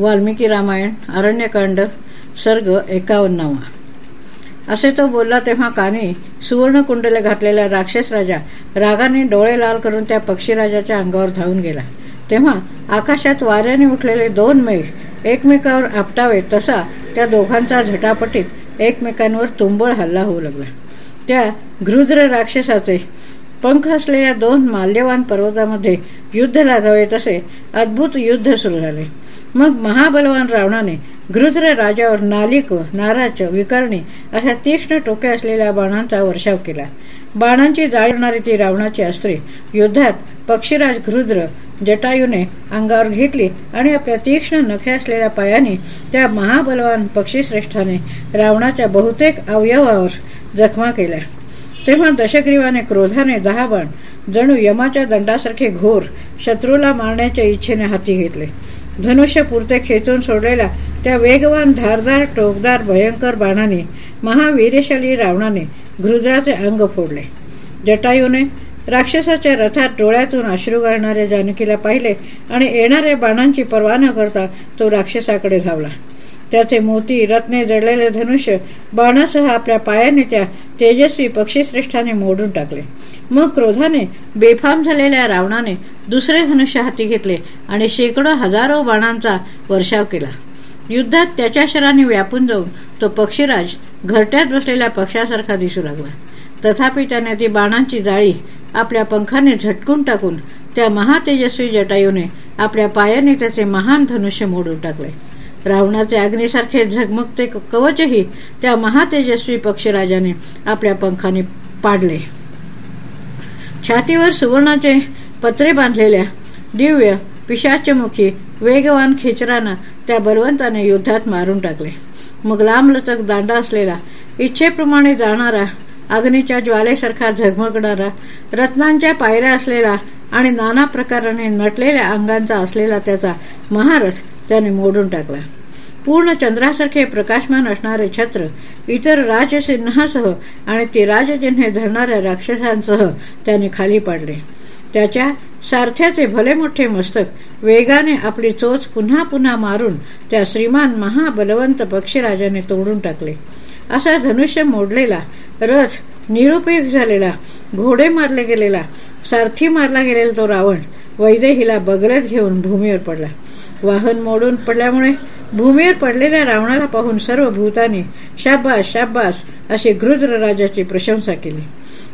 वाल्मिकी रामायण अरण्यकांड सर्ग एकावन्नावा. असे तो बोलला तेव्हा काने सुवर्ण कुंडले घातलेला राक्षस राजा रागाने डोळे लाल करून त्या पक्षीराजाच्या अंगावर धावून गेला. तेव्हा आकाशात वाऱ्याने उठलेले दोन मेघ एकमेकावर आपटावे तसा त्या दोघांचा झटापटीत एकमेकांवर तुंबळ हल्ला होऊ लागला. त्या घृद्र राक्षसाचे पंख असलेल्या दोन माल्यवान पर्वतामध्ये युद्ध लागावे तसे अद्भुत युद्ध सुरू झाले. मग महाबलवान रावणाने गृध्र राजावर नालिक नाराच विकर्णी अशा तीक्ष्ण टोके असलेल्या बाणांचा वर्षाव केला. बाणांची जाळणारी ती रावणाची अस्त्रे युद्धात पक्षीराज घृद्र जटायूने अंगावर घेतली आणि आपल्या तीक्ष्ण नखे असलेल्या पायाने त्या महाबलवान पक्षीश्रेष्ठाने रावणाच्या बहुतेक अवयवावर जखमा केल्या. तेव्हा दशग्रीवाने क्रोधाने दहा बाण जणू यमाच्या दंडासारखे घोर शत्रूला मारण्याच्या इच्छेने हाती घेतले. धनुष्य पुरते खेचून सोडलेल्या त्या वेगवान धारदार टोकदार भयंकर बाणाने महावीरशाली रावणाने घृद्राचे अंग फोडले. जटायूने राक्षसाच्या रथात डोळ्यातून अश्रू गाळणाऱ्या जानकीला पाहिले आणि येणाऱ्या बाणांची पर्वा न करता तो राक्षसाकडे धावला. त्याचे मोती रत्ने जडलेले धनुष्य बाणासह आपल्या पायाने त्या तेजस्वी पक्षीश्रेष्ठाने मोडून टाकले. मग क्रोधाने बेफाम झालेल्या रावणाने दुसरे धनुष्य हाती घेतले आणि शेकडो हजारो बाणांचा वर्षाव केला. युद्धात त्याच्या शराने व्यापून जाऊन तो पक्षीराज घरट्यात बसलेल्या पक्षासारखा दिसू लागला. तथापि त्याने ती बाणांची जाळी आपल्या पंखाने झटकून टाकून त्या महातेजस्वी जटायूने आपल्या पायाने त्याचे महान धनुष्य मोडून टाकले. रावणाचे अग्निसारखे झगमगते कवचही त्या महातेजस्वी पक्षराजाने आपल्या पंखाने पाडले. छातीवर सुवर्णाचे पत्रे बांधलेल्या दिव्य पिशाचमुखी वेगवान खेचरांना त्या बलवंताने युद्धात मारून टाकले. मग लांबलचक दांडा असलेला इच्छेप्रमाणे जाणारा अग्नीच्या ज्वालेसारखा झगमगणारा रत्नांच्या पायऱ्या असलेला आणि नाना प्रकाराने नटलेल्या अंगांचा असलेला त्याचा महारस त्याने मोडून टाकला. पूर्ण चंद्रासारखे प्रकाशमान असणारे छत्र इतर राजसिंहासह आणि ते राजचिन्हे धरणाऱ्या राक्षसांसह त्याने खाली पाडले. त्याच्या सारथ्याचे भले मोठे मस्तक वेगाने आपली चोच पुन्हा पुन्हा मारून त्या श्रीमान महाबलवंत पक्षीराजाने तोडून टाकले. असा धनुष्य मोडलेला रथ निरुपयोग झालेला घोडे मारले गेलेला सारथी मारला गेलेला तो रावण वैदेहीला बगलत घेऊन भूमीवर पडला. वाहन मोडून पडल्यामुळे भूमीवर पडलेल्या रावणाला पाहून सर्व भूतानी शाबास शाबास अशी गृद्र राजाची प्रशंसा केली.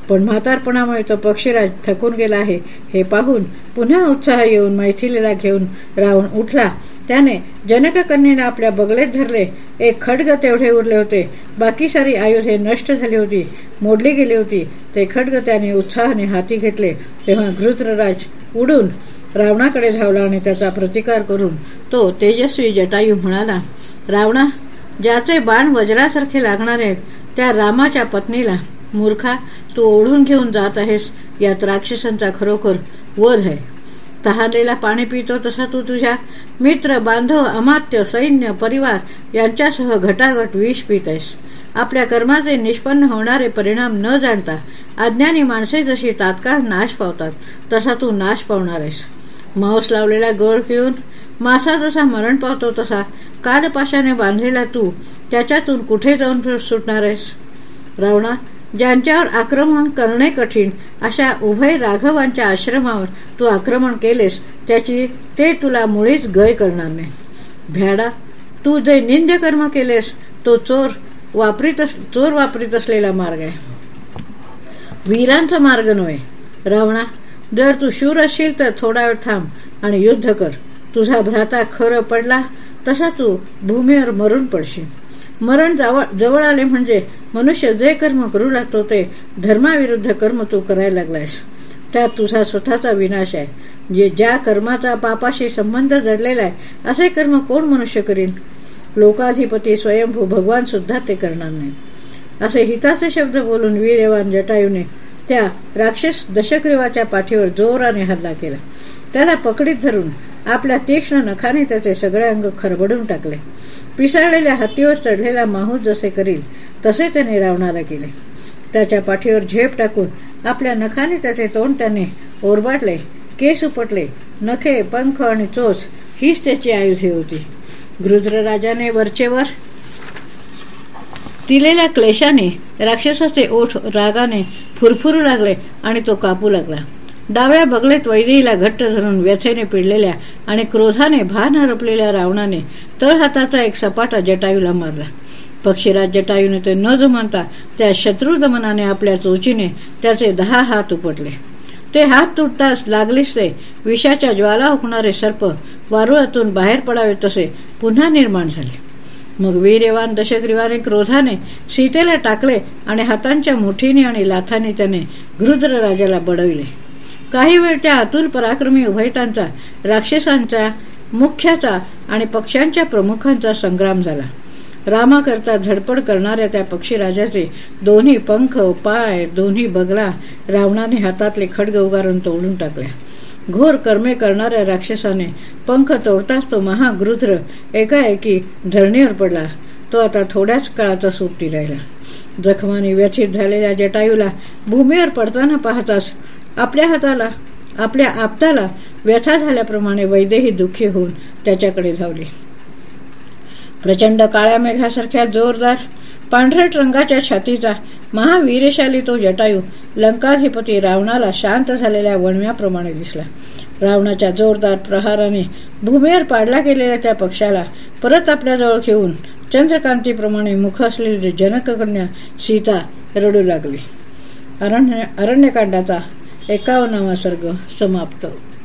पण म्हातारपणामुळे तो पक्षीराज थकून गेला आहे. हे पाहून पुन्हा उत्साह येऊन मैथिलीला घेऊन रावण उठला. त्याने जनककन्येला आपल्या बगलेत धरले. एक खडग तेवढे उरले होते. बाकी सारी आयुधे नष्ट झाली होती. मोडली गेली होती. ते खडग त्याने उत्साहाने हाती घेतले. तेव्हा घृत्रराज उडून रावणाकडे धावला आणि त्याचा प्रतिकार करून तो तेजस्वी जटायू म्हणाला रावणा ज्याचे बाण वज्रासारखे लागणार आहेत त्या रामाच्या पत्नीला मूर्खा तू ओढून घेऊन जात आहेस. यात राक्षसांचा खरोखर वध आहे. तहारलेला पाणी पितो तसा तू तुझ्या मित्र बांधव अमात्य सैन्य परिवार यांच्यासह घटाघट विष पित आहेस. आपल्या कर्माचे निष्पन्न होणारे परिणाम न जाणता अज्ञानी माणसे जशी तात्काळ नाश पावतात तसा तू नाश पावणार आहेस. मांस लावलेला गळ घेऊन मासा जसा मरण पावतो तसा कालपाशाने बांधलेला तू त्याच्यातून कुठे जाऊन सुटणार आहेस? रावणा ज्यांच्यावर आक्रमण करणे कठीण अशा उभय राघवांच्या आश्रमावर तू आक्रमण केलेस त्याची ते तुला मुळीच गय करणार नाही. भ्याडा तू जे निंद्य कर्म केलेस तो चोर वापरीत चोर वापरीत असलेला मार्ग आहे. वीरांचा मार्ग नव्हे. रावणा जर तू शूर असशील तर थोडा वेळ थांब आणि युद्ध कर. तुझा भ्राता खरं पडला तसा तू भूमीवर मरून पडशील. मरण जवळ आले म्हणजे मनुष्य जे कर्म करू लागतो ते धर्माविरुद्ध कर्म तू करायला लागलायस. त्यात तुझा स्वतःचा विनाश आहे. जे ज्या कर्माचा पापाशी संबंध जडलेला आहे असे कर्म कोण मनुष्य करील लोकाधिपती स्वयंभू भगवान सुद्धा ते करणार नाही. असे हिताचे शब्द बोलून वीरवान जटायूने त्या राक्षस दशग्रीवाच्या पाठीवर जोराने हल्ला केला. त्याला पकडीत धरून आपल्या तीक्ष्ण नखाने त्याचे सगळे अंग खरबडून टाकले. पिसाळलेल्या हत्तीवर चढलेला माहूस जसे करील तसे त्याने रावणाला केले. त्याच्या पाठीवर झेप टाकून आपल्या नखाने त्याचे तोंड त्याने ओरबाटले केस उपटले नखे पंख आणि चोच हीच त्याची आयुधे होती. गृद्रराजाने वरचेवर दिलेल्या क्लेशाने राक्षसाचे ओठ रागाने फुरफुरू लागले आणि तो कापू लागला. डाव्या बगलेत वैदेहीला घट्ट धरून व्यथेने पिडलेल्या आणि क्रोधाने भान हरपलेल्या रावणाने तळहाताचा एक सपाटा जटायूला मारला. पक्षीराज जटायूने ते न जुमानता त्या शत्रुदमनाने आपल्या चोचीने त्याचे दहा हात उपटले. ते हात तुटताच लागलीच ते विषाच्या ज्वाला हुकणारे सर्प वारुळातून बाहेर पडावे तसे पुन्हा निर्माण झाले. मग वीर्यवान दशग्रीवाने क्रोधाने सीतेला टाकले आणि हातांच्या मुठीने आणि लाथाने त्याने गृद्र राजाला बडविले. काही वेळ त्या अतुल पराक्रमी उभयतांचा राक्षसांचा मुख्याचा आणि पक्ष्यांच्या प्रमुखांचा संग्राम झाला. रामाकरता धडपड करणाऱ्या त्या पक्षीराजाचे दोन्ही पंख पाय दोन्ही बगला रावणाने हातातले खडग उगारून तोडून टाकल्या. घोर कर्मे करणाऱ्या राक्षसाने पंख तोडताच तो महागृध्र एकाएकी धरणीवर पडला. तो आता थोड्याच काळाचा सोबती राहिला. जखमाने व्यथित झालेल्या जटायूला भूमीवर पडताना पाहताच आपल्या हाताला आपल्या आपताला व्यथा झाल्याप्रमाणे वैदेही दुःखी होऊन त्याच्याकडे धावले. प्रचंड काळ्या मेघासारख्या जोरदार पांढरट रंगाच्या छातीचा महावीरशाली तो जटायू लंकाधिपती रावणाला शांत झालेल्या वणव्याप्रमाणे दिसला. रावणाच्या जोरदार प्रहाराने भूमीवर पाडला गेलेल्या त्या पक्षाला परत आपल्याजवळ घेऊन चंद्रकांतीप्रमाणे मुख असलेली जनककन्या सीता रडू लागली. अरण्य अरण्यकांडाचा एकावन्नावा सर्ग समाप्त.